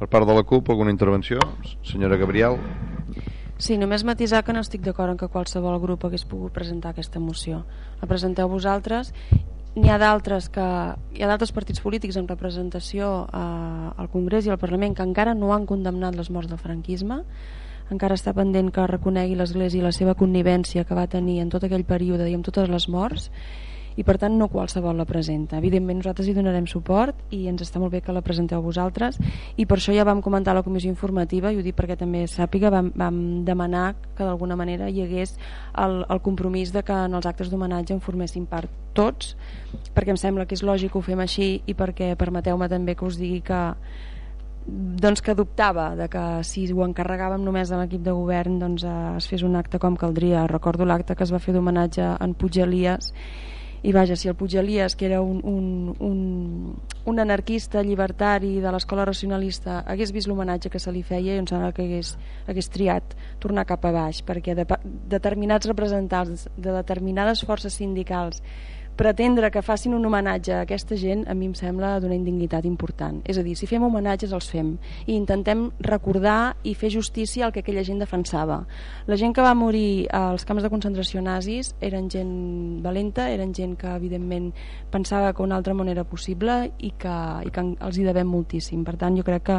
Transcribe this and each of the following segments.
Per part de la CUP, alguna intervenció? Senyora Gabriel. Sí, només matisar que no estic d'acord en que qualsevol grup hagués pogut presentar aquesta moció. La presenteu vosaltres n'hi ha d'altres que hi ha d'altres partits polítics en representació eh, al Congrés i al Parlament que encara no han condemnat les morts del franquisme encara està pendent que reconegui l'Església i la seva connivència que va tenir en tot aquell període i amb totes les morts i per tant no qualsevol la presenta. Evidentment nosaltres hi donarem suport i ens està molt bé que la presenteu vosaltres i per això ja vam comentar a la comissió informativa i ho dic perquè també sàpiga, vam, vam demanar que d'alguna manera hi hagués el, el compromís de que en els actes d'homenatge en formessin part tots perquè em sembla que és lògic que ho fem així i perquè permeteu-me també que us digui que doncs que dubtava de que si ho encarregàvem només a l'equip de govern doncs eh, es fes un acte com caldria recordo l'acte que es va fer d'homenatge en Puig Elias i vaja, si el Puig Elias que era un, un, un, un anarquista llibertari de l'escola racionalista hagués vist l'homenatge que se li feia i em sembla que hagués, hagués triat tornar cap a baix perquè de, determinats representants de determinades forces sindicals pretendre que facin un homenatge a aquesta gent a mi em sembla d'una indignitat important. És a dir, si fem homenatges els fem i intentem recordar i fer justícia al que aquella gent defensava. La gent que va morir als camps de concentració nazis eren gent valenta, eren gent que evidentment pensava que una altra món era possible i que, i que els hi devem moltíssim. Per tant, jo crec que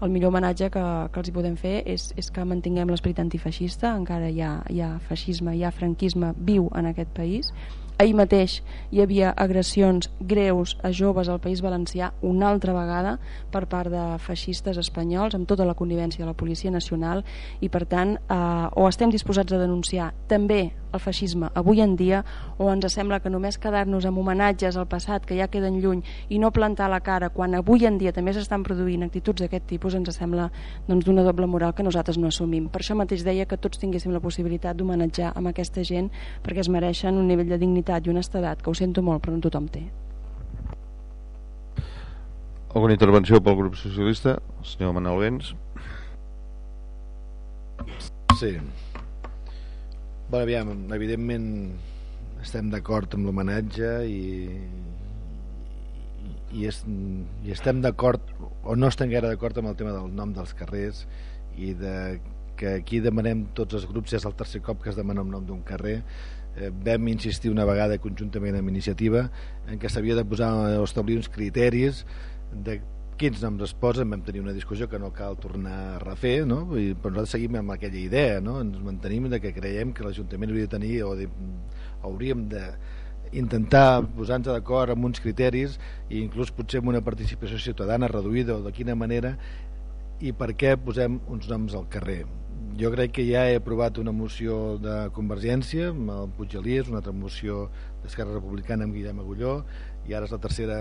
el millor homenatge que, que els hi podem fer és, és que mantinguem l'esperit antifeixista, encara hi ha, hi ha feixisme, hi ha franquisme viu en aquest país Ahir mateix hi havia agressions greus a joves al País Valencià una altra vegada per part de feixistes espanyols amb tota la connivència de la Policia Nacional i per tant eh, o estem disposats a denunciar també el feixisme avui en dia o ens sembla que només quedar-nos amb homenatges al passat que ja queden lluny i no plantar la cara quan avui en dia també s'estan produint actituds d'aquest tipus ens sembla doncs, d'una doble moral que nosaltres no assumim. Per això mateix deia que tots tinguéssim la possibilitat d'homenatjar amb aquesta gent perquè es mereixen un nivell de dignitat i honestedat que ho sento molt però no tothom té. Alguna intervenció pel grup socialista? El senyor Manuel Vents. Sí. Bé, aviam, evidentment estem d'acord amb l'homenatge i, i, es, i estem d'acord o no estem gaire d'acord amb el tema del nom dels carrers i de que aquí demanem tots els grups, és el tercer cop que es demana el nom d'un carrer. Eh, vam insistir una vegada conjuntament amb iniciativa en què s'havia de posar o establir uns criteris de quins noms es posen, vam tenir una discussió que no cal tornar a refer, no? I, però nosaltres seguim amb aquella idea, no? ens mantenim de que creiem que l'Ajuntament hauria de tenir o de, hauríem de intentar posar-nos d'acord amb uns criteris i inclús potser amb una participació ciutadana reduïda o de quina manera i per què posem uns noms al carrer jo crec que ja he aprovat una moció de Convergència amb el Puig Elias, una altra moció d'Esquerra Republicana amb Guillem Agulló i ara és la tercera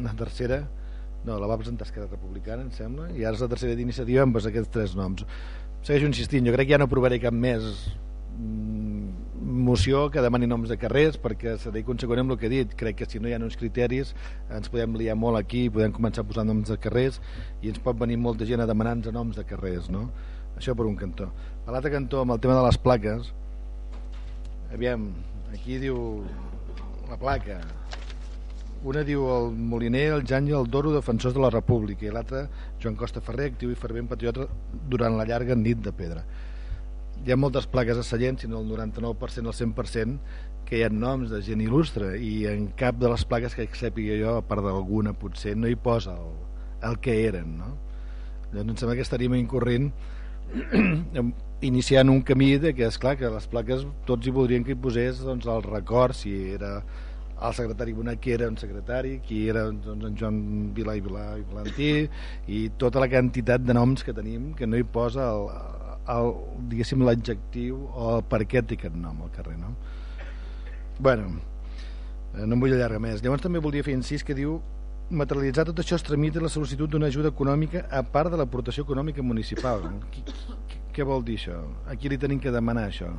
una tercera no, la va presentar Esquerra Republicana, em sembla, i ara és la tercera d'iniciativa amb aquests tres noms. Segueixo insistint, jo crec que ja no provaré cap més mm, moció que demani noms de carrers perquè seré conseqüent amb el que he dit crec que si no hi ha uns criteris ens podem liar molt aquí podem començar a posar noms de carrers i ens pot venir molta gent a demanar-nos noms de carrers no? això per un cantó per l'altre cantó amb el tema de les plaques aviam aquí diu la placa una diu el Moliner, el Jan i el Doro defensors de la República i l'altra Joan Costa Ferrer, actiu i fervent patriota durant la llarga nit de pedra hi ha moltes plaques a Sallent sinó el 99% al 100% que hi ha noms de gent il·lustre i en cap de les plaques que sàpiga jo a part d'alguna potser no hi posa el, el que eren no? llavors em sembla que estaríem incorrent iniciant un camí de que és clar que les plaques tots hi voldrien que hi posés doncs, el record si era el secretari Bonet qui era un secretari qui era doncs, en Joan Vilà i Vilà i Valentí i tota la quantitat de noms que tenim que no hi posa el, el, diguéssim l'adjectiu o el per què té aquest nom al carrer no? bueno eh, no em vull allargar més llavors també voldria fer incís que diu materialitzar tot això es tramita la sol·licitud d'una ajuda econòmica a part de l'aportació econòmica municipal què, què, què vol dir això? a qui li tenim que demanar això?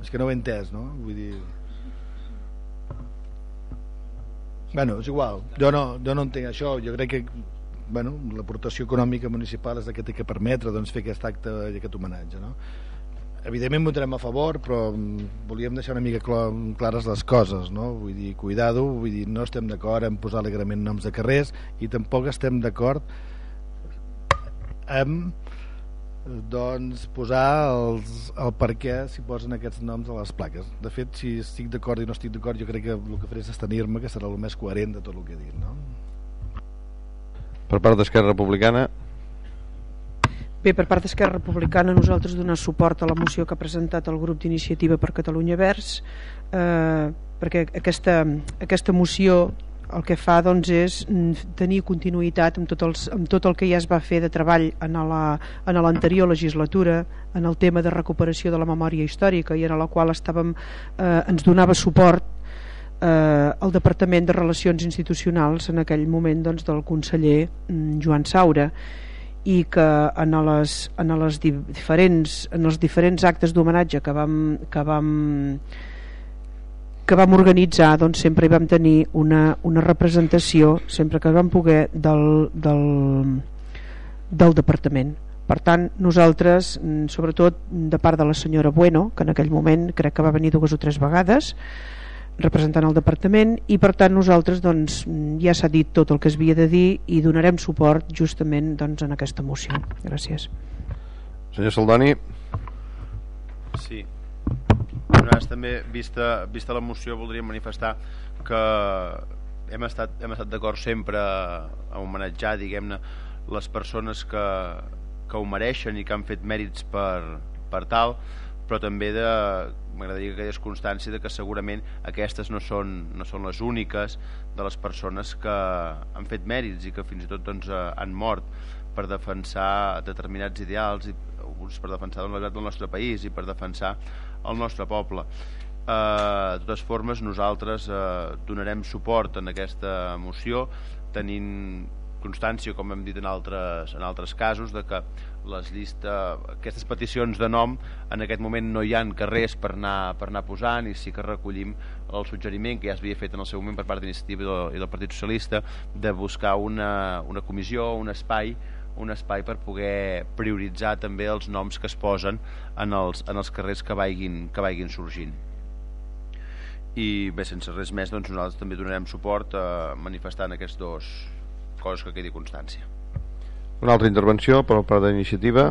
és que no ho he entès no? vull dir Bueno, és igual, jo no, jo no entenc això, jo crec que bueno, l'aportació econòmica municipal és la que té que permetre doncs, fer aquest acte i aquest homenatge no? evidentment votarem a favor però volíem deixar una mica clares les coses no? vull dir, cuidado vull dir, no estem d'acord en posar alegrament noms de carrers i tampoc estem d'acord amb doncs posar els, el per què s'hi posen aquests noms a les plaques de fet si estic d'acord i no estic d'acord jo crec que el que faré és estenir-me que serà el més coherent de tot el que he dit no? per part d'Esquerra Republicana Bé, per part d'Esquerra Republicana nosaltres donem suport a la moció que ha presentat el grup d'iniciativa per Catalunya Verds eh, perquè aquesta, aquesta moció el que fa doncs, és mm, tenir continuïtat amb tot, els, amb tot el que ja es va fer de treball en l'anterior la, legislatura en el tema de recuperació de la memòria històrica i en la qual estàvem, eh, ens donava suport eh, el Departament de Relacions Institucionals en aquell moment doncs, del conseller mm, Joan Saura i que en, les, en, les diferents, en els diferents actes d'homenatge que vam, que vam que vam organitzar doncs, sempre hi vam tenir una, una representació sempre que vam poder del, del, del departament. Per tant nosaltres mm, sobretot de part de la senyora Bueno que en aquell moment crec que va venir dues o tres vegades representant el departament i per tant nosaltres doncs, ja s'ha dit tot el que es havia de dir i donarem suport justament doncs, en aquesta moció. Gràcies. Senyor Saldani sí nosaltres també, vista, vista la moció, voldríem manifestar que hem estat, hem estat d'acord sempre a homenatjar, diguem-ne, les persones que, que ho mereixen i que han fet mèrits per, per tal, però també de m'agradaria que quedés constància de que segurament aquestes no són, no són les úniques de les persones que han fet mèrits i que fins i tot doncs, han mort per defensar determinats ideals i per defensar la del nostre país i per defensar el nostre poble. Eh, de totes formes, nosaltres eh, donarem suport en aquesta moció, tenint constància, com hem dit en altres, en altres casos, de que les llistes, aquestes peticions de nom en aquest moment no hi han carrers per anar, per anar posant i sí que recollim el suggeriment que ja es havia fet en el seu moment per part d'Iniciativa i del Partit Socialista de buscar una, una comissió, un espai un espai per poder prioritzar també els noms que es posen en els, en els carrers que vagin, que vagin sorgint. I bé, sense res més doncs nosaltres també donarem suport a manifestar en aquests dos coses que quedi constància. Una altra intervenció per part de l'iniciativa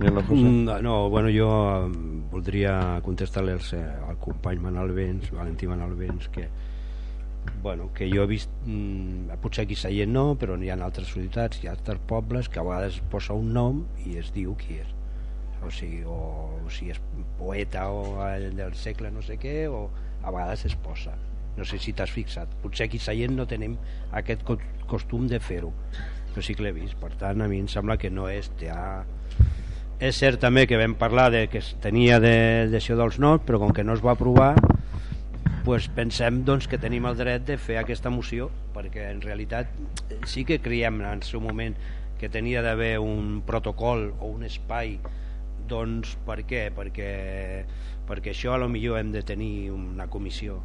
mm, no, no, bueno, jo voldria contestar-li al, al company Manal Vents, Valentí Manal Vents que bueno, que jo he vist mmm, potser aquí Seient no però hi ha altres ciutats, hi ha altres pobles que a vegades es posa un nom i es diu qui és. O sigui, o, o si és poeta o del segle no sé què o a vegades es posa. No sé si t'has fixat. Potser aquí Seient no tenim aquest costum de fer-ho. Però sí que l'he vist. Per tant a mi em sembla que no és ja... és cert també que vam parlar de que tenia d'això de, dels noms però com que no es va aprovar pues pensem doncs, que tenim el dret de fer aquesta moció perquè en realitat sí que creiem en el seu moment que tenia d'haver un protocol o un espai doncs per què? Perquè, perquè això a lo millor hem de tenir una comissió.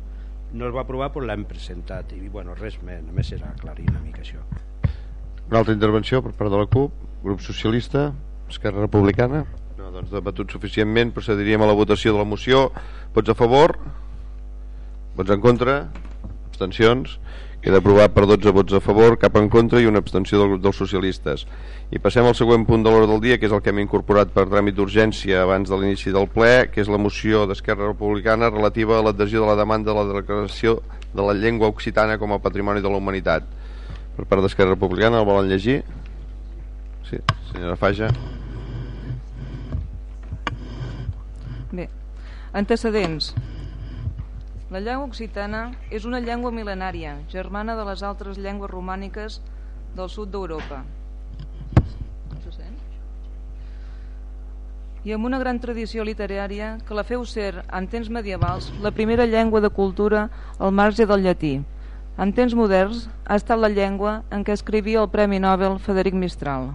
No es va aprovar però l'hem presentat. I bueno, res més, només era aclarir una mica això. Una altra intervenció per part de la CUP grup socialista, Esquerra Republicana? No, doncs debatut suficientment procediríem a la votació de la moció. Vots a favor Vots en contra? Abstencions? Queda aprovat per 12 vots a favor, cap en contra i una abstenció del grup dels socialistes. I passem al següent punt de l'hora del dia, que és el que hem incorporat per tràmit d'urgència abans de l'inici del ple, que és la moció d'Esquerra Republicana relativa a l'adhesió de la demanda de la declaració de la llengua occitana com a patrimoni de la humanitat. Per part d'Esquerra Republicana, el volen llegir? Sí, senyora Faja. Bé, antecedents. La llengua occitana és una llengua mil·lenària, germana de les altres llengües romàniques del sud d'Europa. I amb una gran tradició literària que la feu ser, en temps medievals, la primera llengua de cultura al marge del llatí. En temps moderns ha estat la llengua en què escrivia el Premi Nobel Frederic Mistral.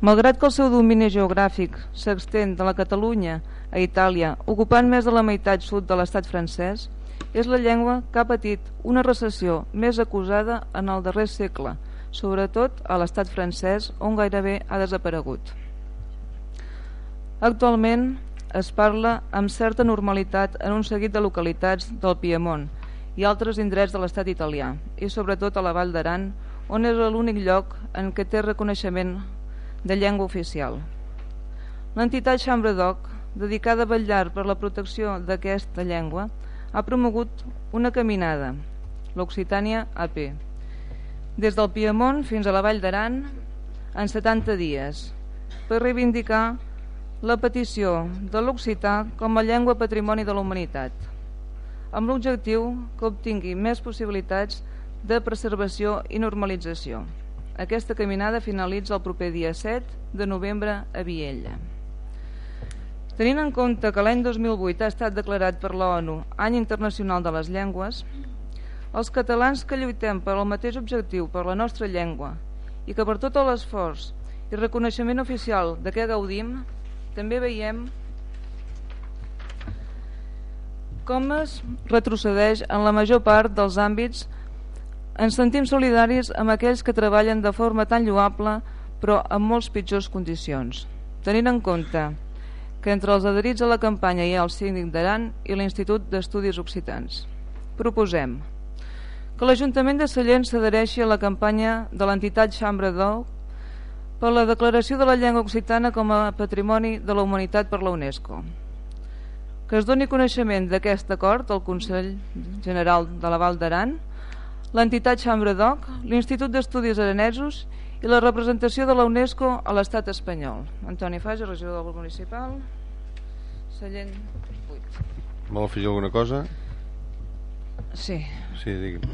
Malgrat que el seu domini geogràfic s'extén de la Catalunya a Itàlia, ocupant més de la meitat sud de l'estat francès, és la llengua que ha patit una recessió més acusada en el darrer segle, sobretot a l'estat francès, on gairebé ha desaparegut. Actualment es parla amb certa normalitat en un seguit de localitats del Piemont i altres indrets de l'estat italià, i sobretot a la Vall d'Aran, on és l'únic lloc en què té reconeixement de llengua oficial. L'entitat Xambra Doc, dedicada a vetllar per la protecció d'aquesta llengua, ha promogut una caminada, l'Occitània AP, des del Piemont fins a la Vall d'Aran en 70 dies, per reivindicar la petició de l'occità com a llengua patrimoni de la humanitat, amb l'objectiu que obtingui més possibilitats de preservació i normalització. Aquesta caminada finalitza el proper dia 7 de novembre a Viella. Tenint en compte que l'any 2008 ha estat declarat per l'ONU Any Internacional de les Llengües, els catalans que lluitem per al mateix objectiu per la nostra llengua i que per tot l'esforç i reconeixement oficial de què gaudim, també veiem com es retrocedeix en la major part dels àmbits ens sentim solidaris amb aquells que treballen de forma tan lloable però amb molts pitjors condicions, tenint en compte que entre els adherits a la campanya hi ha el Síndic d'Aran i l'Institut d'Estudis Occitans. Proposem que l'Ajuntament de Sallent s'adhereixi a la campanya de l'entitat Xambra d'Ou per la declaració de la llengua occitana com a patrimoni de la humanitat per la UNESCO. Que es doni coneixement d'aquest acord al Consell General de la Val d'Aran l'entitat Xambra Doc, l'Institut d'Estudis Aranesos i la representació de la UNESCO a l'estat espanyol. Antoni Faja, regidor del municipal, Sallent 8. Vol afegir alguna cosa? Sí. Sí, digui'm.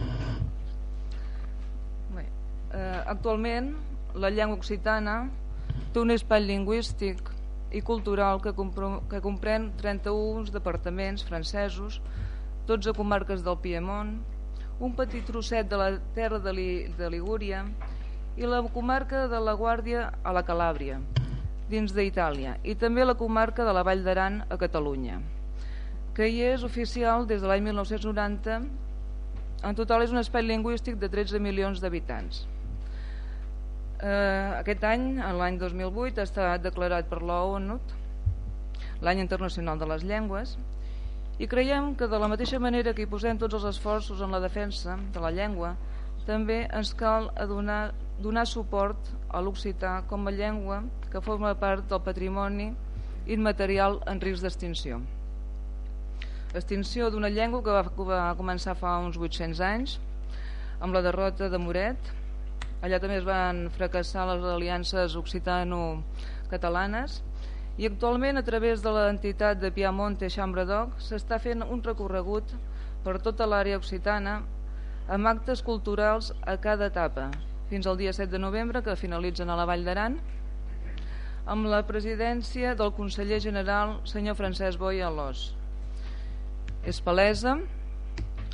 Bé, eh, actualment, la llengua occitana té un espai lingüístic i cultural que, que comprèn 31 departaments francesos, 12 comarques del Piemont, un petit trosset de la terra de, Li, de Ligúria i la comarca de la Guàrdia a la Calàbria, dins d'Itàlia, i també la comarca de la Vall d'Aran a Catalunya, que hi és oficial des de l'any 1990. En total és un espai lingüístic de 13 milions d'habitants. Eh, aquest any, l'any 2008, ha estat declarat per l'ONU l'any internacional de les llengües i creiem que de la mateixa manera que hi posem tots els esforços en la defensa de la llengua, també ens cal donar, donar suport a l'occità com a llengua que forma part del patrimoni immaterial en risc d'extinció. Extinció d'una llengua que va, que va començar fa uns 800 anys amb la derrota de Moret. Allà també es van fracassar les aliances occitano-catalanes i actualment a través de l'entitat de Piamonte Xambredoc s'està fent un recorregut per tota l'àrea occitana amb actes culturals a cada etapa fins al dia 7 de novembre que finalitzen a la Vall d'Aran amb la presidència del conseller general senyor Francesc Boi Alós. És palesa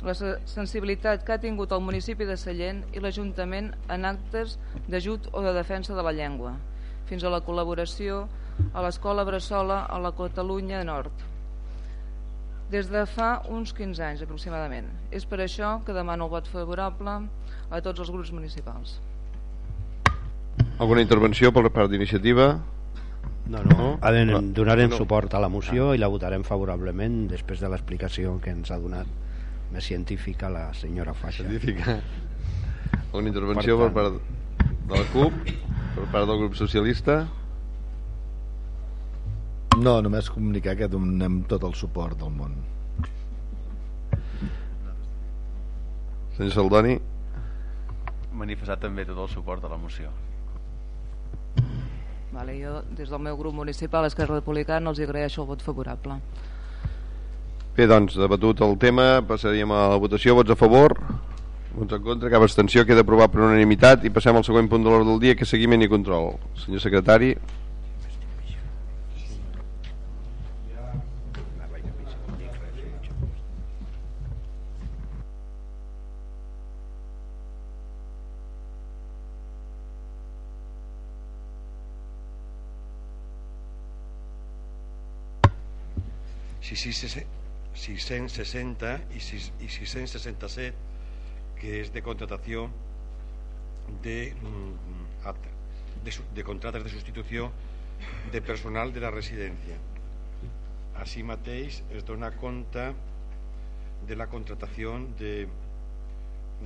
la sensibilitat que ha tingut el municipi de Sallent i l'Ajuntament en actes d'ajut o de defensa de la llengua, fins a la col·laboració a l'escola Bressola a la Catalunya Nord des de fa uns 15 anys aproximadament. És per això que demano el vot favorable a tots els grups municipals. Alguna intervenció per part d'iniciativa? No, no, no? no. donarem no. suport a la moció ah. i la votarem favorablement després de l'explicació que ens ha donat més científica la senyora Faixa. Científica. Alguna intervenció per, per part de la CUP, per part del grup socialista? No, només comunicar que donem tot el suport del món. Senyor Saldoni. Manifestar també tot el suport a la moció. Vale, jo, des del meu grup municipal, Esquerra Republicana, els agraeixo el vot favorable. Bé, doncs, debatut el tema, passaríem a la votació. Vots a favor? Vots en contra? Cap abstenció? Queda aprovat per unanimitat i passem al següent punt de l'ordre del dia, que és seguiment i control. Senyor secretari. 660 y 667 que es de contratación de, mm, de, de contratos de sustitució de personal de la residència. Així mateix es dona compte de la contratació de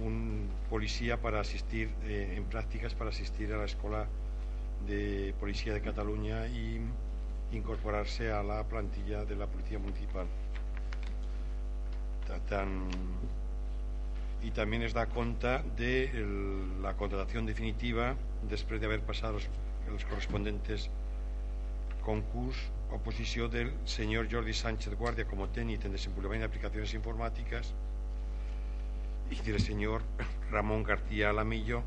un policía para asistir eh, en prácticas para asistir a la escuela de policía de Cataluña y incorporarse a la plantilla de la policía municipal. Tan, y también es da cuenta de la contratación definitiva después de haber pasado los, los correspondientes concursos oposición del señor Jordi Sánchez Guardia como técnico en desenvolupament d'aplicacions informàtiques y del señor Ramón García Alamillo,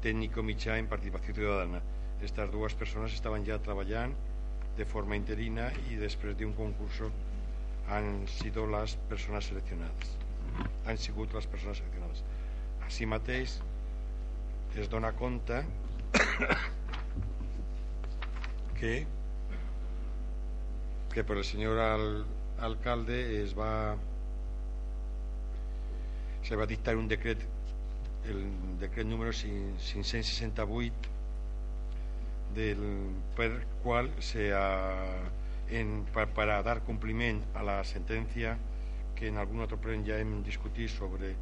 técnico mitjà en participació ciudadana. Estas dues persones estaven ja treballant de forma interina i després d'un concurso han sido les persones seleccionades. Han sigut les persones seleccionades. Així mateix es dona compte que que per el senyor al, alcalde es va se va dictar un decret el decret número 568 del, per cual se ha, en, para, para dar compliment a la sentència que en algun altre plen ja hem discutit sobre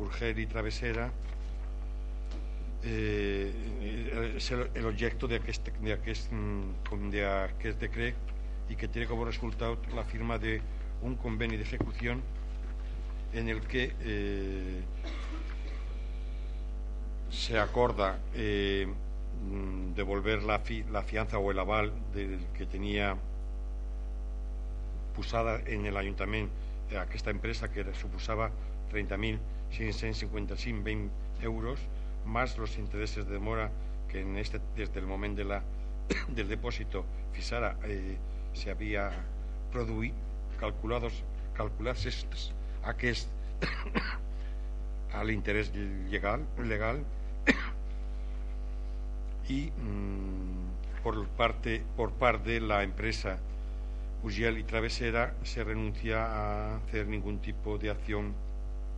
Urgel i Travessera eh, és l'objecte d'aquest decret i que tiene como resultado la firma de un convenio de en el que eh, se acorda eh, devolver la, fi, la, fianza o el aval del que tenía posada en el ayuntamiento a esta empresa que suposaba 30.655 euros más los intereses de demora que en este, desde el momento del depósito fixara eh, s'havia produït calculados, calculats estos, aquest a l'interès legal, legal y mmm, por, parte, por parte de la empresa Ugiel y Travesera se renuncia a hacer ningún tipo de acción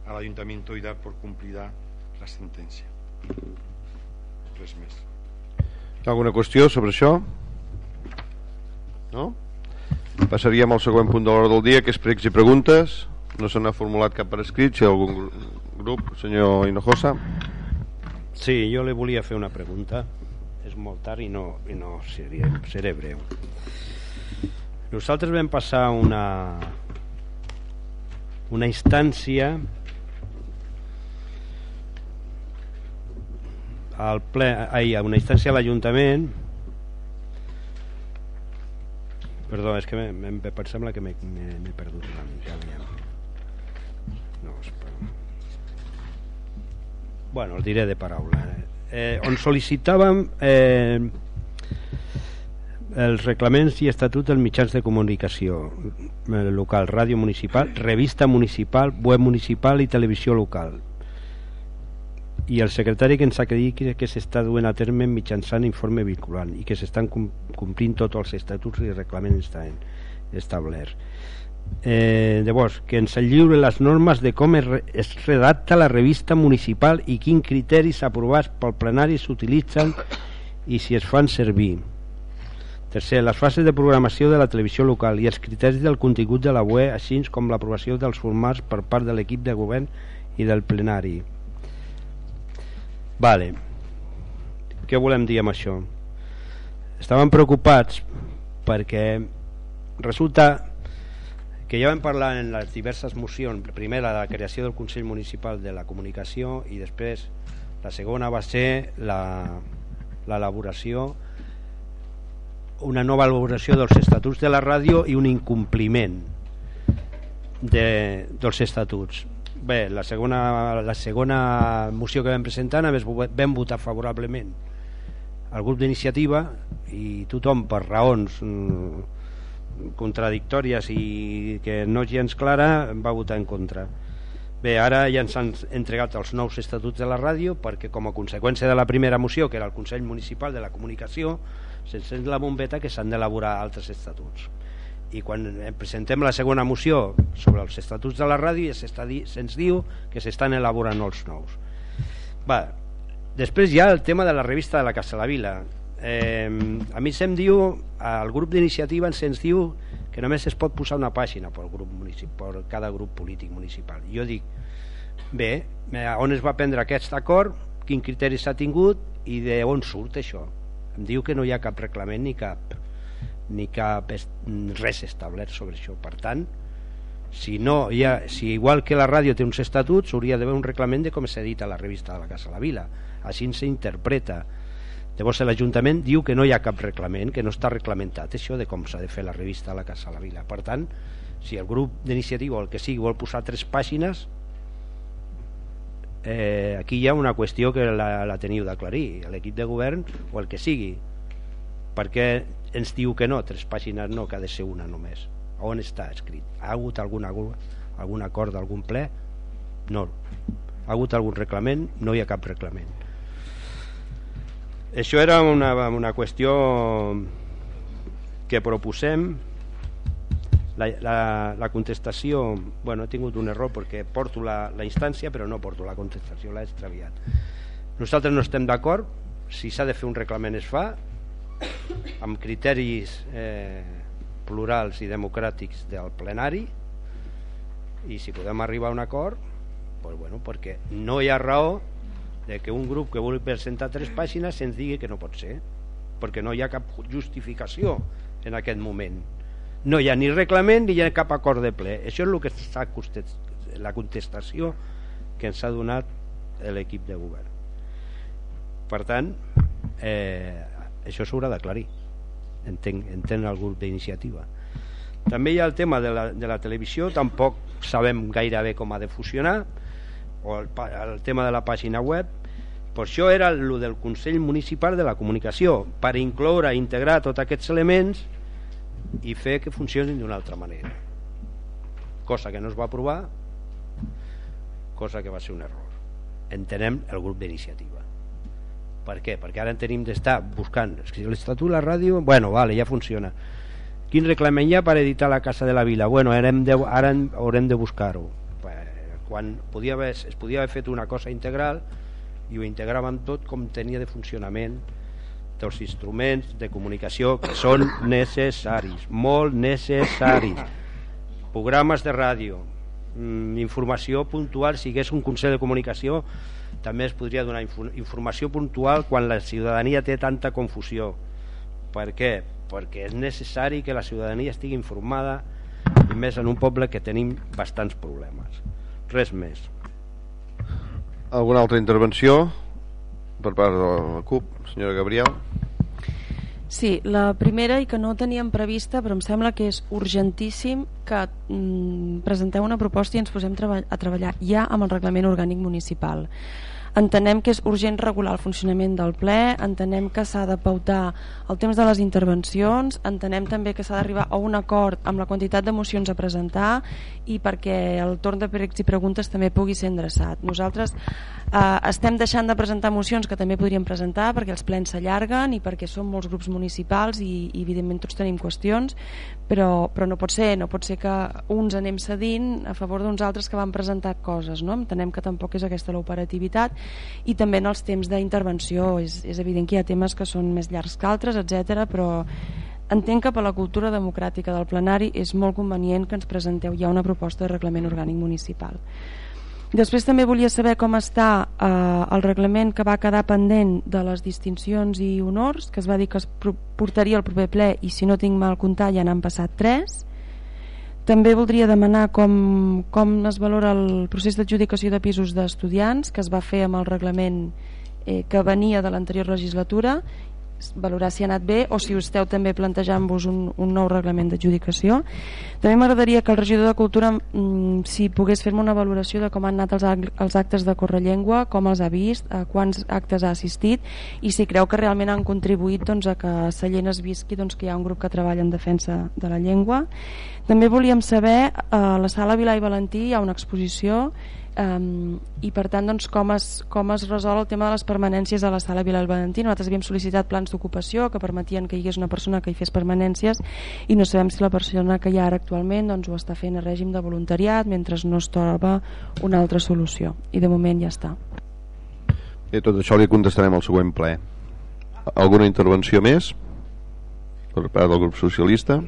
al ayuntamiento y dar por cumplida la sentencia. Res més. Alguna qüestió sobre això? No? Passaríem al següent punt de l'hora del dia, que és pregs i preguntes. No se n'ha formulat cap per escrit. Si algun grup, senyor Hinojosa. Sí, jo li volia fer una pregunta. És molt tard i no, i no seré, seré breu. Nosaltres vam passar una una instància al ple, ai, una instància a l'Ajuntament Perdó, és que me, me, me sembla que m'he perdut una mica. No, espera. Bueno, el diré de paraula. Eh? Eh, on sol·licitàvem eh, els reglaments i estatuts dels mitjans de comunicació eh, local, ràdio municipal, revista municipal, web municipal i televisió local i el secretari que ens acrediti que s'està duent a terme mitjançant informe vinculant i que s'estan complint tots els estatuts i reglaments establerts. Eh, llavors, que ens lliure les normes de com es, es redacta la revista municipal i quins criteris aprovats pel plenari s'utilitzen i si es fan servir. Tercer, les fases de programació de la televisió local i els criteris del contingut de la web, així com l'aprovació dels formats per part de l'equip de govern i del plenari. Vale. Què volem dir amb això? Estàvem preocupats perquè resulta que ja vam parlar en les diverses mocions, primera la creació del Consell Municipal de la Comunicació i després la segona va ser l'elaboració una nova elaboració dels estatuts de la ràdio i un incompliment de, dels estatuts. Bé, la segona, la segona moció que vam presentar vam votar favorablement al grup d'iniciativa i tothom per raons mm, contradictòries i que no gens clara va votar en contra. Bé, ara ja ens han entregat els nous estatuts de la ràdio perquè com a conseqüència de la primera moció que era el Consell Municipal de la Comunicació se'ns sent la bombeta que s'han d'elaborar altres estatuts. I quan presentem la segona moció sobre els estatuts de la ràdio se'ns diu que s'estan elaborant els nous. Va, després hi ha el tema de la revista de la Casa de la Vila eh, a mi se'm diu al grup d'iniciativa se'ns diu que només es pot posar una pàgina per, grup per cada grup polític municipal. Jo dic, bé, on es va prendre aquest acord quin criteri s'ha tingut i de on surt això? Em diu que no hi ha cap reglament ni cap ni cap res establert sobre això. Per tant si, no, hi ha, si igual que la ràdio té uns estatuts hauria d'haver un reglament de com s'edita la revista de la Casa de la Vila. Així s'interpreta llavors l'Ajuntament diu que no hi ha cap reglament que no està reglamentat això de com s'ha de fer la revista de la Casa de la Vila per tant, si el grup d'iniciativa o el que sigui vol posar tres pàgines eh, aquí hi ha una qüestió que la, la teniu d'aclarir l'equip de govern o el que sigui perquè ens diu que no, tres pàgines no, que ha de ser una només on està escrit? Ha hagut algun, algun acord d'algun ple? No. Ha hagut algun reglament? No hi ha cap reglament. Això era una, una qüestió que proposem. La, la, la contestació bueno, he tingut un error perquè porto la, la instància però no porto la contestació l'he extraviat. Nosaltres no estem d'acord. Si s'ha de fer un reglament es fa amb criteris eh, plurals i democràtics del plenari. I si podem arribar a un acord pues bueno, perquè no hi ha raó de que un grup que vulgui presentar tres pàgines se'ns digui que no pot ser perquè no hi ha cap justificació en aquest moment. No hi ha ni reglament ni hi ha cap acord de ple. Això és el que està la contestació que ens ha donat l'equip de govern. Per tant eh, això s'haurà d'aclarir entenc, entenc el grup d'iniciativa. També hi ha el tema de la, de la televisió tampoc sabem gairebé com ha de funcionar o el, el tema de la pàgina web per això era el del Consell Municipal de la Comunicació per incloure, integrar tots aquests elements i fer que funcionin d'una altra manera. Cosa que no es va aprovar cosa que va ser un error. Entenem el grup d'iniciativa. Per què? perquè ara en tenim d'estar buscant. Si l'estatut la ràdio, bueno, vale, ja funciona. Quin reglament hi ha per editar la Casa de la Vila? Bueno, ara, hem de, ara haurem de buscar-ho quan podia haver, es podia haver fet una cosa integral i ho integràvem tot com tenia de funcionament dels instruments de comunicació que són necessaris, molt necessaris. Programes de ràdio. Mm, informació puntual si hagués un Consell de Comunicació també es podria donar informació puntual quan la ciutadania té tanta confusió. Per què? perquè és necessari que la ciutadania estigui informada i més en un poble que tenim bastants problemes res més. Alguna altra intervenció per part de la CUP senyora Gabriel? Sí, la primera i que no teníem prevista però em sembla que és urgentíssim que mm, presenteu una proposta i ens posem a treballar ja amb el reglament orgànic municipal Entenem que és urgent regular el funcionament del ple, entenem que s'ha de pautar el temps de les intervencions, entenem també que s'ha d'arribar a un acord amb la quantitat de mocions a presentar i perquè el torn de pregs i preguntes també pugui ser endreçat. Nosaltres eh, estem deixant de presentar mocions que també podríem presentar perquè els plens s'allarguen i perquè som molts grups municipals i, i evidentment tots tenim qüestions, però, però no pot ser, no pot ser que uns anem cedint a favor d'uns altres que van presentar coses, no? entenem que tampoc és aquesta l'operativitat i també en els temps d'intervenció és, és evident que hi ha temes que són més llargs que altres, etc. però entenc que per la cultura democràtica del plenari és molt convenient que ens presenteu ja una proposta de reglament orgànic municipal Després també volia saber com està eh, el reglament que va quedar pendent de les distincions i honors, que es va dir que es portaria al proper ple i si no tinc mal comptar ja n'han passat tres. També voldria demanar com, com es valora el procés d'adjudicació de pisos d'estudiants que es va fer amb el reglament eh, que venia de l'anterior legislatura valorar si ha anat bé o si us esteu també plantejant-vos un, un nou reglament d'adjudicació. També m'agradaria que el regidor de Cultura mm, si pogués fer-me una valoració de com han anat els, els actes de Correllengua, com els ha vist, a quants actes ha assistit i si creu que realment han contribuït doncs, a que Sallent es visqui doncs, que hi ha un grup que treballa en defensa de la llengua. També volíem saber, a la sala Vilà i Valentí hi ha una exposició um, i per tant doncs, com, es, com es resol el tema de les permanències a la sala Vila del Valentí? Nosaltres havíem sol·licitat plans d'ocupació que permetien que hi hagués una persona que hi fes permanències i no sabem si la persona que hi ha ara actualment doncs, ho està fent a règim de voluntariat mentre no es troba una altra solució. I de moment ja està. I tot això li contestarem al següent ple. Alguna intervenció més? Per part del grup socialista?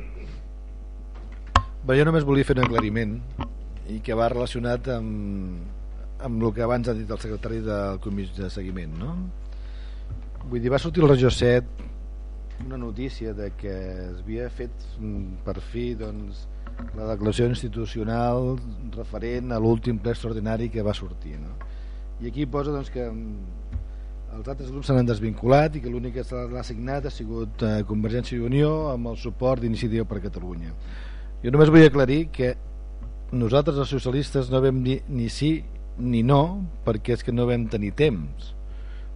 Bé, jo només volia fer un aclariment i que va relacionat amb, amb el que abans ha dit el secretari del comissió de seguiment no? vull dir, va sortir el regió 7 una notícia de que es havia fet per fi doncs, la declaració institucional referent a l'últim ple extraordinari que va sortir no? i aquí posa doncs, que mm, els altres grups s'han desvinculat i que l'únic que l'ha signat ha sigut eh, Convergència i Unió amb el suport d'Iniciativa per Catalunya jo només vull aclarir que nosaltres els socialistes no vam dir ni sí ni no perquè és que no vam tenir temps.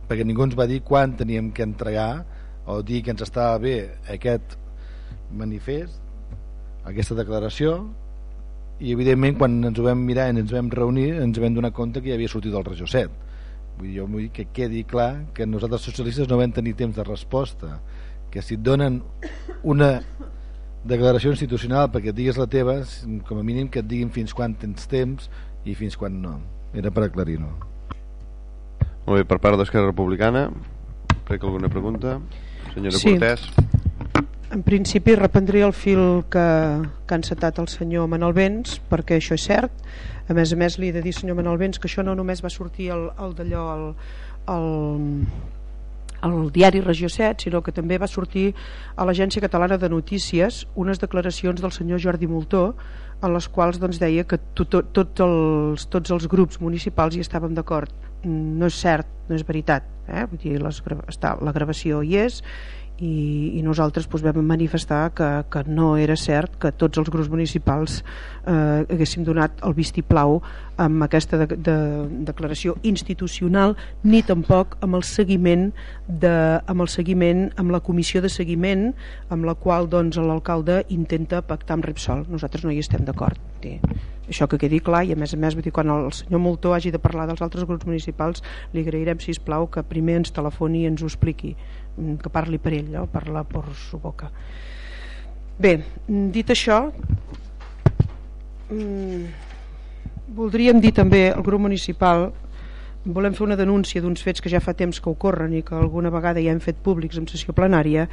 Perquè ningú ens va dir quan teníem que entregar o dir que ens estava bé aquest manifest aquesta declaració i evidentment quan ens ho vam mirar i ens vam reunir ens vam donar compte que ja havia sortit el regió 7 vull dir, jo vull que quedi clar que nosaltres socialistes no vam tenir temps de resposta que si et donen una declaració institucional perquè et digues la teva com a mínim que et diguin fins quan tens temps i fins quan no. Era per aclarir-ho molt bé, per part d'Esquerra Republicana crec que alguna pregunta? Senyora sí. Cortés. En principi reprendria el fil que, que ha encetat el senyor Manol Vents perquè això és cert. A més a més li he de dir senyor Manol Vents que això no només va sortir el, el d'allò el, el, el diari Regió 7 sinó que també va sortir a l'Agència Catalana de Notícies unes declaracions del senyor Jordi Moltó en les quals doncs, deia que to, to, tot els, tots els grups municipals hi estàvem d'acord no és cert, no és veritat eh? Vull dir, les, està, la gravació hi és i, i nosaltres doncs, vam manifestar que, que no era cert que tots els grups municipals eh, haguéssim donat el vistiplau amb aquesta de, de, declaració institucional ni tampoc amb el seguiment de, amb el seguiment amb la comissió de seguiment amb la qual doncs, l'alcalde intenta pactar amb Repsol. Nosaltres no hi estem d'acord. Això que quedi clar i a més a més dir, quan el senyor Moltó hagi de parlar dels altres grups municipals li agrairem si plau que primer ens telefoni i ens ho expliqui que parli per ell no? parla per su boca bé, dit això mm, voldríem dir també al grup municipal volem fer una denúncia d'uns fets que ja fa temps que ocorren i que alguna vegada ja hem fet públics en sessió plenària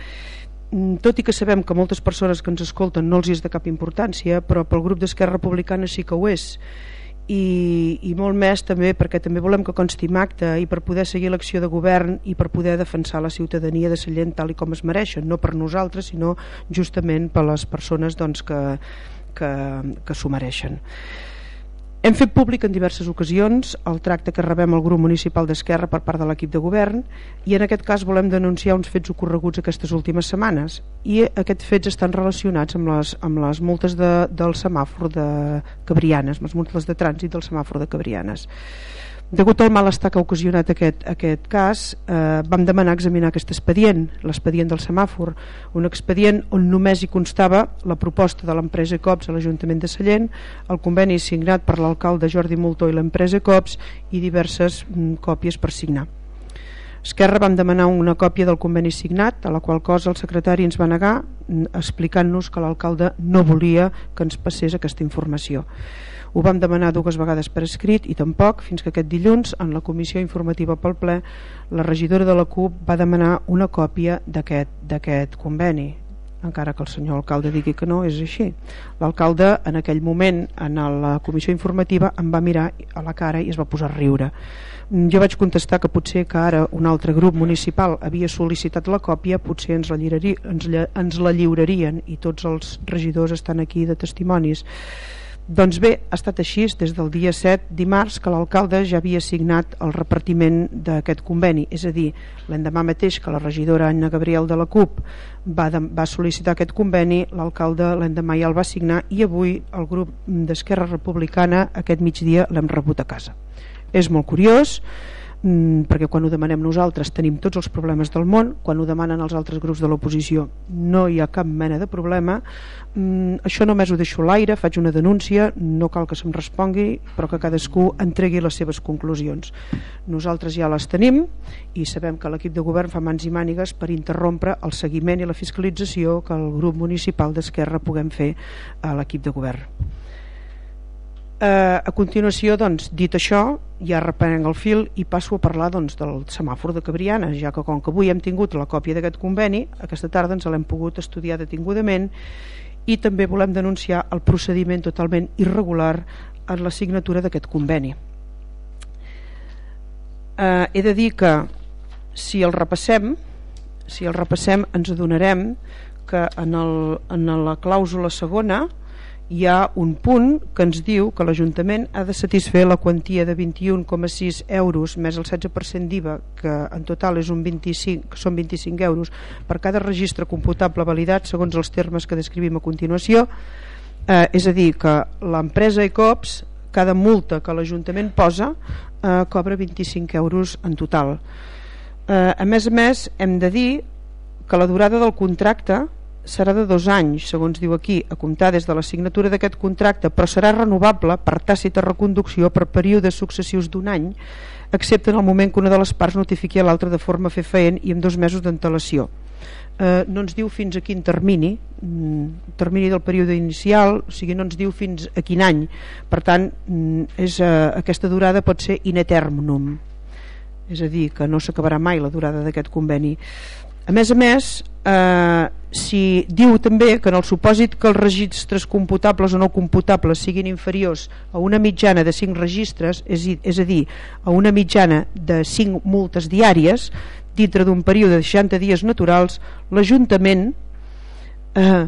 Mm, tot i que sabem que moltes persones que ens escolten no els és de cap importància, però pel grup d'Esquerra Republicana sí que ho és. I, i molt més també perquè també volem que consti acte i per poder seguir l'acció de govern i per poder defensar la ciutadania de Sallent tal i com es mereixen, no per nosaltres sinó justament per les persones doncs, que, que, que s'ho mereixen. Hem fet públic en diverses ocasions el tracte que rebem al grup municipal d'Esquerra per part de l'equip de govern i en aquest cas volem denunciar uns fets ocorreguts aquestes últimes setmanes i aquests fets estan relacionats amb les, amb les multes de, del semàfor de Cabrianes, amb les multes de trànsit del semàfor de Cabrianes. Degut al malestar que ha ocasionat aquest, aquest cas, eh, vam demanar examinar aquest expedient, l'expedient del semàfor, un expedient on només hi constava la proposta de l'empresa COPS a l'Ajuntament de Sallent, el conveni signat per l'alcalde Jordi Moltó i l'empresa COPS i diverses mm, còpies per signar. Esquerra vam demanar una còpia del conveni signat, a la qual cosa el secretari ens va negar, mm, explicant-nos que l'alcalde no volia que ens passés aquesta informació. Ho vam demanar dues vegades per escrit i tampoc, fins que aquest dilluns, en la comissió informativa pel ple, la regidora de la CUP va demanar una còpia d'aquest conveni encara que el senyor alcalde digui que no, és així. L'alcalde en aquell moment en la comissió informativa em va mirar a la cara i es va posar a riure. Jo vaig contestar que potser que ara un altre grup municipal havia sol·licitat la còpia, potser ens la, ens, ens la lliurarien i tots els regidors estan aquí de testimonis. Doncs bé, ha estat així des del dia 7 dimarts que l'alcalde ja havia signat el repartiment d'aquest conveni, és a dir, l'endemà mateix que la regidora Anna Gabriel de la CUP va, de, va sol·licitar aquest conveni, l'alcalde l'endemà ja el va signar i avui el grup d'Esquerra Republicana aquest migdia l'hem rebut a casa. És molt curiós, mm, perquè quan ho demanem nosaltres tenim tots els problemes del món, quan ho demanen els altres grups de l'oposició no hi ha cap mena de problema. Mm, això només ho deixo a l'aire faig una denúncia, no cal que se'm respongui però que cadascú entregui les seves conclusions. Nosaltres ja les tenim i sabem que l'equip de govern fa mans i mànigues per interrompre el seguiment i la fiscalització que el grup municipal d'Esquerra puguem fer a l'equip de govern Eh, a continuació, doncs, dit això, ja reprenc el fil i passo a parlar doncs, del semàfor de Cabriana, ja que com que avui hem tingut la còpia d'aquest conveni, aquesta tarda ens l'hem pogut estudiar detingudament i també volem denunciar el procediment totalment irregular en la signatura d'aquest conveni. eh, he de dir que si el repassem si el repassem ens adonarem que en, el, en la clàusula segona hi ha un punt que ens diu que l'Ajuntament ha de satisfer la quantia de 21,6 euros més el 16% d'IVA, que en total és un 25, que són 25 euros per cada registre computable validat segons els termes que descrivim a continuació, eh, és a dir, que l'empresa ECOPS, cada multa que l'Ajuntament posa, eh, cobra 25 euros en total. Eh, a més a més, hem de dir que la durada del contracte serà de dos anys, segons diu aquí, a comptar des de la signatura d'aquest contracte, però serà renovable per tàcita reconducció per períodes successius d'un any, excepte en el moment que una de les parts notifiqui a l'altra de forma fefaent i amb dos mesos d'antelació. Eh, no ens diu fins a quin termini, mm, termini del període inicial, o sigui, no ens diu fins a quin any. Per tant, mm, és, eh, aquesta durada pot ser in eternum, és a dir, que no s'acabarà mai la durada d'aquest conveni. A més a més, eh, si diu també que en el supòsit que els registres computables o no computables siguin inferiors a una mitjana de 5 registres, és, és a dir, a una mitjana de 5 multes diàries, dintre d'un període de 60 dies naturals, l'Ajuntament eh,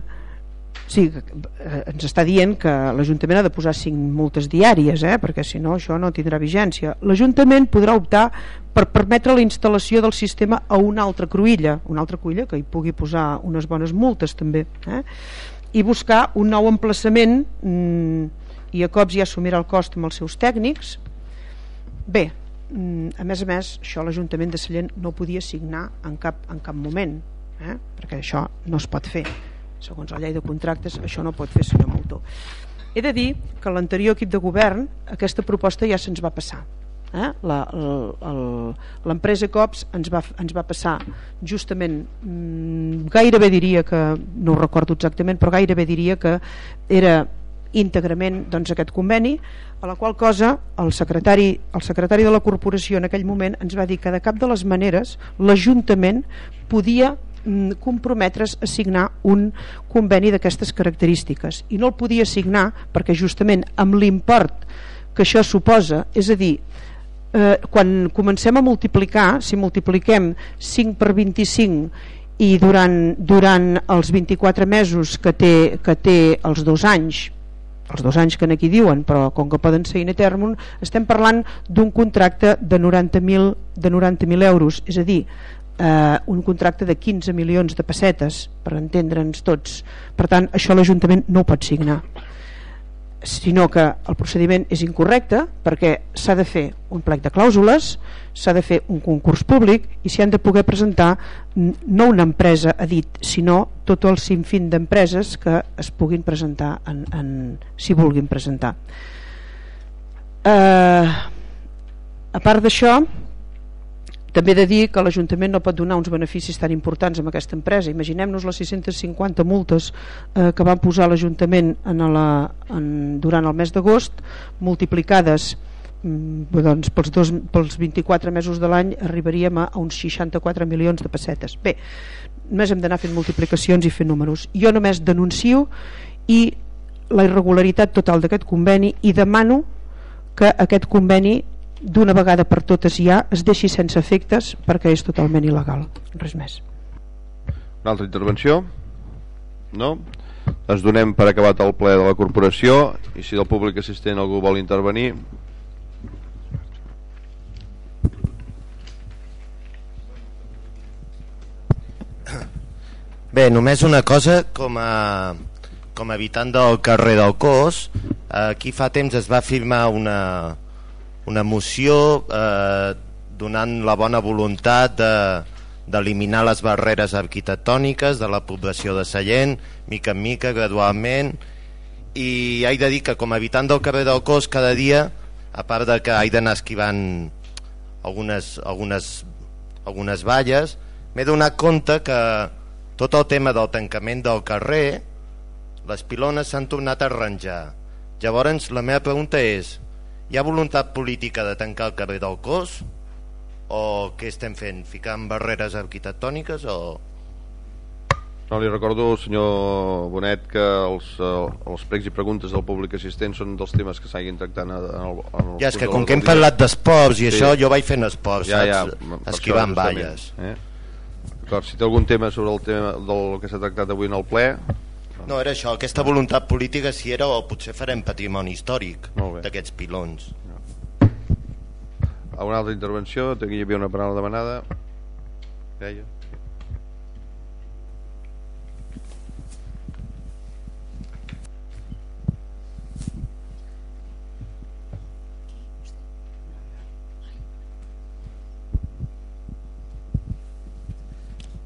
sí, eh, ens està dient que l'Ajuntament ha de posar 5 multes diàries, eh, perquè si no això no tindrà vigència. L'Ajuntament podrà optar per permetre la instal·lació del sistema a una altra cruïlla, una altra cruïlla que hi pugui posar unes bones multes també, eh? i buscar un nou emplaçament mm, i a cops ja assumirà el cost amb els seus tècnics. Bé, mm, a més a més, això l'Ajuntament de Sallent no podia signar en cap, en cap moment, eh? perquè això no es pot fer. Segons la llei de contractes, això no pot fer senyor Moltó. He de dir que l'anterior equip de govern aquesta proposta ja se'ns va passar eh? l'empresa COPS ens va, ens va passar justament mm, gairebé diria que no ho recordo exactament però gairebé diria que era íntegrament doncs, aquest conveni a la qual cosa el secretari, el secretari de la corporació en aquell moment ens va dir que de cap de les maneres l'Ajuntament podia comprometre's a signar un conveni d'aquestes característiques. I no el podia signar perquè justament amb l'import que això suposa, és a dir, eh, quan comencem a multiplicar, si multipliquem 5 per 25 i durant, durant els 24 mesos que té, que té els dos anys els dos anys que aquí diuen però com que poden ser in eternum estem parlant d'un contracte de 90.000 de 90 euros. És a dir, eh, un contracte de 15 milions de pessetes per entendre'ns tots per tant això l'Ajuntament no ho pot signar sinó que el procediment és incorrecte perquè s'ha de fer un plec de clàusules, s'ha de fer un concurs públic i s'hi han de poder presentar no una empresa a dit, sinó tot el sinfín d'empreses que es puguin presentar en, en, si vulguin presentar. Eh, a part d'això, també he de dir que l'Ajuntament no pot donar uns beneficis tan importants amb aquesta empresa. Imaginem-nos les 650 multes eh, que van posar l'Ajuntament en la, en, durant el mes d'agost, multiplicades mm, doncs, pels, dos, pels 24 mesos de l'any arribaríem a, a uns 64 milions de pessetes. Bé, només hem d'anar fent multiplicacions i fent números. Jo només denuncio i la irregularitat total d'aquest conveni i demano que aquest conveni d'una vegada per totes ja es deixi sense efectes perquè és totalment il·legal res més una altra intervenció? no? es donem per acabat el ple de la corporació i si del públic assistent algú vol intervenir Bé, només una cosa com a, com a habitant del carrer del Cos aquí fa temps es va firmar una, una moció eh, donant la bona voluntat d'eliminar de, les barreres arquitectòniques de la població de Sallent, mica en mica, gradualment, i haig de dir que com a habitant del carrer del Cos cada dia, a part de que haig d'anar esquivant algunes, algunes, algunes valles, m'he donat compte que tot el tema del tancament del carrer, les pilones s'han tornat a arranjar. Llavors, la meva pregunta és, hi ha voluntat política de tancar el carrer del cos? O què estem fent? Ficant barreres arquitectòniques o... No, li recordo, senyor Bonet, que els, eh, els pregs i preguntes del públic assistent són dels temes que s'hagin tractant en el, en el Ja, és que com que hem parlat d'esports i Sí. això, jo vaig fent esports, ja, ja, saps? per Esquivant valles. Eh? Si té algun tema sobre el tema del que s'ha tractat avui en el ple, No, era això, aquesta voluntat política si era o potser farem patrimoni històric Molt bé. d'aquests pilons. alguna altra intervenció? Aquí hi havia una paraula demanada. Deia.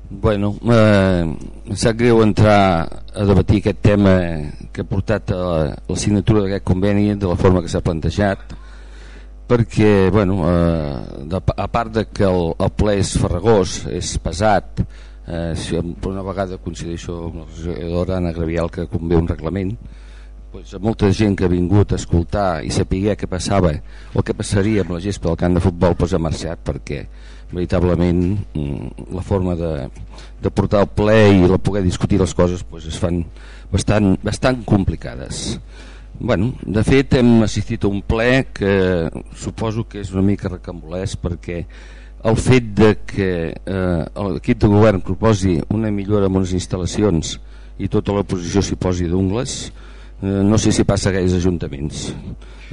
Bueno, eh, em sap greu entrar a debatir aquest tema que ha portat a la, signatura d'aquest conveni de la forma que s'ha plantejat perquè, bueno, eh, de, a part de que el, el ple és farragós, és pesat, eh, si per una vegada coincideixo amb la regidora Anna Gravial que convé un reglament, a molta gent que ha vingut a escoltar i saber què passava o què passaria amb la gespa del camp de futbol pues, ha marxat perquè veritablement mm, la forma de, de portar el ple i la poder discutir les coses pues, es fan bastant, bastant complicades. Bueno, de fet hem assistit a un ple que suposo que és una mica recambolès perquè el fet de que eh, l'equip de govern proposi una millora en unes instal·lacions i tota l'oposició s'hi posi d'ungles eh, no sé si passa a gaires ajuntaments.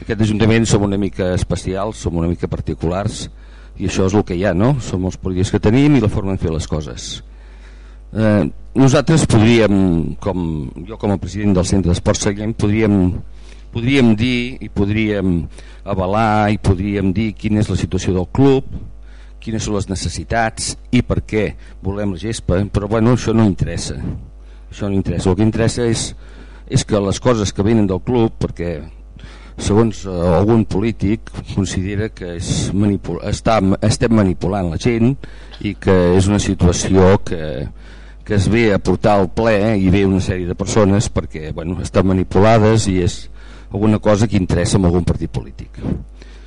Aquest ajuntament som una mica especials som una mica particulars i això és el que hi ha, no? Som els polítics que tenim i la forma de fer les coses. Eh, nosaltres podríem, com jo com a president del Centre d'Esport Seguem, podríem, podríem dir i podríem avalar i podríem dir quina és la situació del club, quines són les necessitats i per què volem la gespa, però bueno, això no interessa. Això no interessa. El que interessa és, és que les coses que venen del club, perquè segons eh, algun polític considera que és manipul està, estem manipulant la gent i que és una situació que, que es ve a portar al ple i ve una sèrie de persones perquè bueno, estan manipulades i és alguna cosa que interessa a algun partit polític.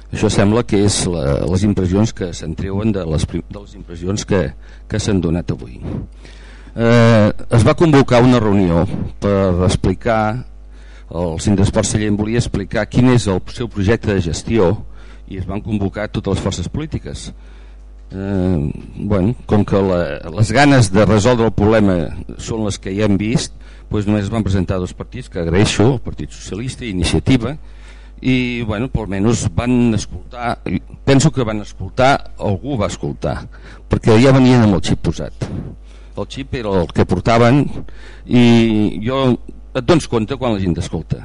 Això sembla que és la, les impressions que se'n treuen de les, de les impressions que, que s'han donat avui. Eh, es va convocar una reunió per explicar el Centre d'Esport Sallent volia explicar quin és el seu projecte de gestió i es van convocar totes les forces polítiques. Eh, bueno, com que la, les ganes de resoldre el problema són les que ja hem vist doncs només van presentar dos partits que agraeixo, el Partit Socialista i Iniciativa i bueno, per almenys van escoltar penso que van escoltar algú va escoltar perquè ja venien amb el xip posat. El xip era el que portaven i jo et dones compte quan la gent t'escolta.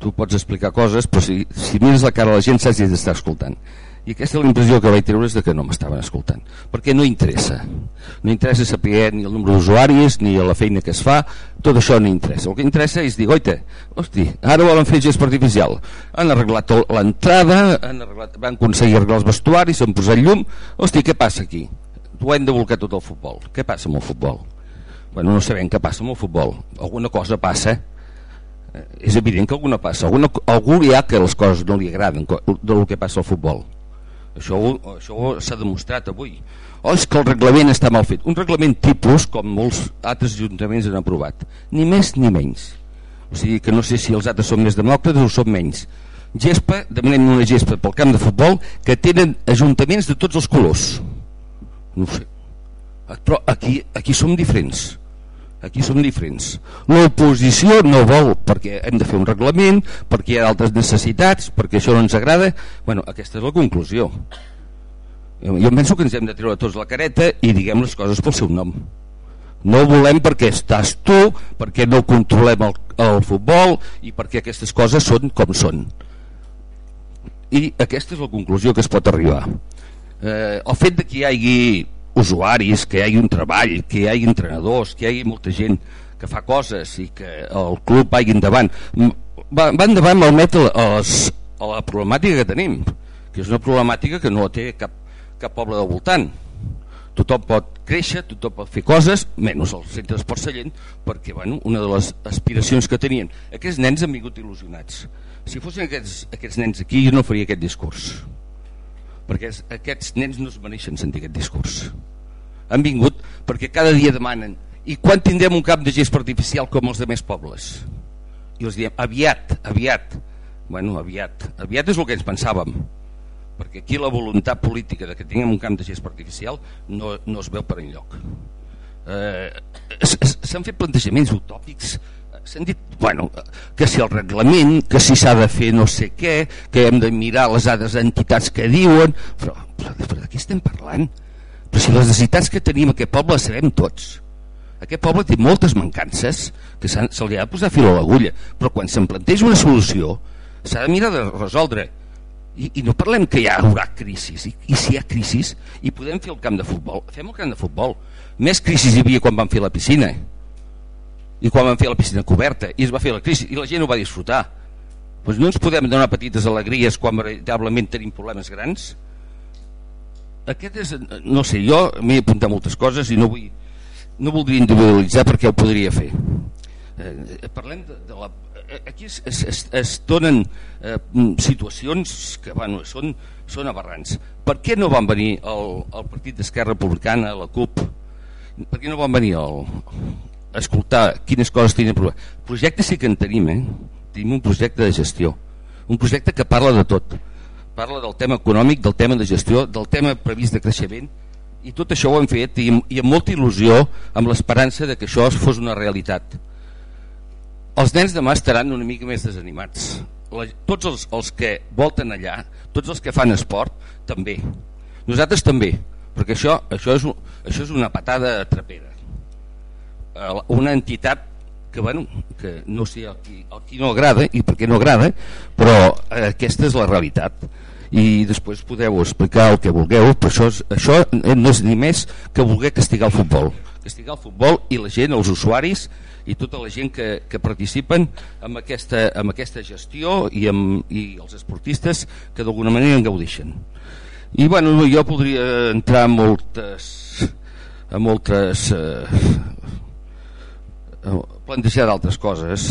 Tu pots explicar coses però si, si mires la cara a la gent saps si t'està escoltant. I aquesta la impressió que vaig treure és de que no m'estaven escoltant. Perquè no interessa. No interessa saber ni el nombre d'usuaris ni la feina que es fa. Tot això no interessa. El que interessa és dir, oita, hosti ara volen fer gest artificial. Han arreglat l'entrada han arreglat, van aconseguir arreglar els vestuaris han posat llum. Hosti, què passa aquí? ho hem de volcar tot el futbol. Què passa amb el futbol? Bueno, no sabem què passa amb el futbol. Alguna cosa passa. Eh, és evident que alguna passa. Alguna, algú hi ha que les coses no li agraden del que passa al futbol. Això, això s'ha demostrat avui. O és que el reglament està mal fet. Un reglament tipus com molts altres ajuntaments han aprovat. Ni més ni menys. O sigui que no sé si els altres són més demòcrates o són menys. Gespa, demanem una gespa pel camp de futbol que tenen ajuntaments de tots els colors. No sé. Però aquí, aquí som diferents aquí som diferents. L'oposició no vol perquè hem de fer un reglament perquè hi ha altres necessitats perquè això no ens agrada. Bueno, aquesta és la conclusió. Jo penso que ens hem de treure tots la careta i diguem les coses pel seu nom. No volem perquè estàs tu perquè no controlem el, el futbol i perquè aquestes coses són com són. I aquesta és la conclusió que es pot arribar. Eh, el fet de que hi hagi usuaris, que hi hagi un treball, que hi hagi entrenadors, que hi hagi molta gent que fa coses i que el club vagi endavant. Va, va endavant malmet a, les, a la problemàtica que tenim, que és una problemàtica que no té cap, cap poble del voltant. Tothom pot créixer, tothom pot fer coses, menys el centre d'esport Sallent, perquè bueno, una de les aspiracions que tenien aquests nens han vingut il·lusionats. Si fossin aquests, aquests nens aquí, jo no faria aquest discurs perquè aquests nens no es mereixen sentir aquest discurs. Han vingut perquè cada dia demanen i quan tindrem un camp de gespa artificial com els de més pobles? I els diem aviat, aviat. Bueno, aviat, aviat és el que ens pensàvem. Perquè aquí la voluntat política de que tinguem un camp de gespa artificial no, no es veu per enlloc. Eh, s'han fet plantejaments utòpics s'han dit, bueno, que si el reglament, que si s'ha de fer no sé què, que hem de mirar les dades d'entitats que diuen, però, però, però de què estem parlant? Però si les necessitats que tenim aquest poble les sabem tots. Aquest poble té moltes mancances que se li ha de posar fil a l'agulla, però quan se'n planteja una solució s'ha de mirar de resoldre. I, I no parlem que hi haurà crisis, i, i si hi ha crisis, i podem fer el camp de futbol, fem el camp de futbol. Més crisis hi havia quan van fer la piscina, i quan van fer la piscina coberta, i es va fer la crisi, i la gent ho va disfrutar. Doncs no ens podem donar petites alegries quan veritablement tenim problemes grans? Aquest és, no sé, jo m'he apuntat moltes coses i no vull, no voldria individualitzar perquè ho podria fer eh, parlem de, de la aquí es, es, es, es donen eh, situacions que bueno, són, són aberrants per què no van venir el, el partit d'Esquerra Republicana la CUP per què no van venir el, escoltar quines coses tenen projecte sí que en tenim eh? tenim un projecte de gestió. Un projecte que parla de tot. Parla del tema econòmic, del tema de gestió del tema previst de creixement i tot això ho hem fet i, i amb molta il·lusió amb l'esperança de que això fos una realitat. Els nens demà estaran una mica més desanimats. La, tots els, els que volten allà tots els que fan esport també. Nosaltres també perquè això, això, és, això és una patada trapera una entitat que, bueno, que no sé a qui, a qui no agrada i per què no agrada però eh, aquesta és la realitat. I després podeu explicar el que vulgueu però això, és, això no és ni més que voler castigar el futbol. Castigar el futbol i la gent, els usuaris i tota la gent que, que participen amb aquesta, amb aquesta gestió i, amb, i els esportistes que d'alguna manera en gaudixen i bueno, jo podria entrar en moltes a moltes eh, plantejar d'altres coses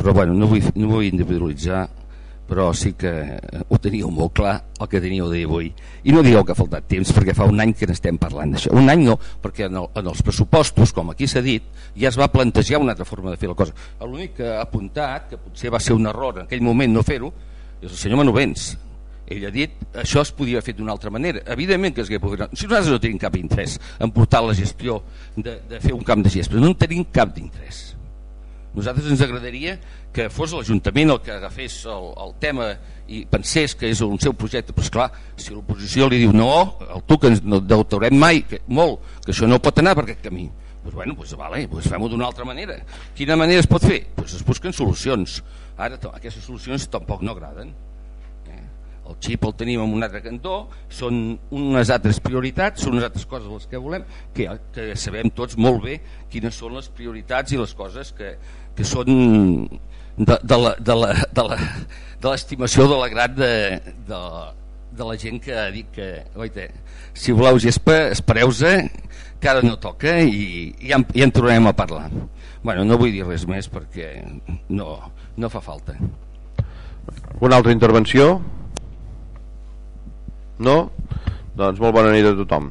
però bueno, no vull, no vull individualitzar però sí que ho teníeu molt clar el que teníeu de avui. I no digueu que ha faltat temps perquè fa un any que n'estem parlant d'això. Un any no, perquè en, el, en els pressupostos com aquí s'ha dit ja es va plantejar una altra forma de fer la cosa. L'únic que ha apuntat que potser va ser un error en aquell moment no fer-ho és el senyor Manovens ell ha dit això es podia fer d'una altra manera. Evidentment que es pogut si nosaltres no tenim cap interès en portar la gestió de, de fer un camp de gespa no en tenim cap d'interès. Nosaltres ens agradaria que fos l'Ajuntament el que agafés el, el tema i pensés que és un seu projecte però esclar, si l'oposició li diu no, el tu que ens no deutarem mai que, molt, que això no pot anar per aquest camí pues bueno, pues vale, pues fem-ho d'una altra manera. Quina manera es pot fer? Pues es busquen solucions. Ara aquestes solucions tampoc no agraden? El xip el tenim en un altre cantó són unes altres prioritats són unes altres coses les que volem que, que sabem tots molt bé quines són les prioritats i les coses que, que són de, de la de de de l'estimació de la grat de, de, de la gent que ha dit que oita, si voleu gespa espereu-se que ara no toca i ja, ja en tornarem a parlar bueno, no vull dir res més perquè no, no fa falta una altra intervenció? No? doncs molt bona nit a tothom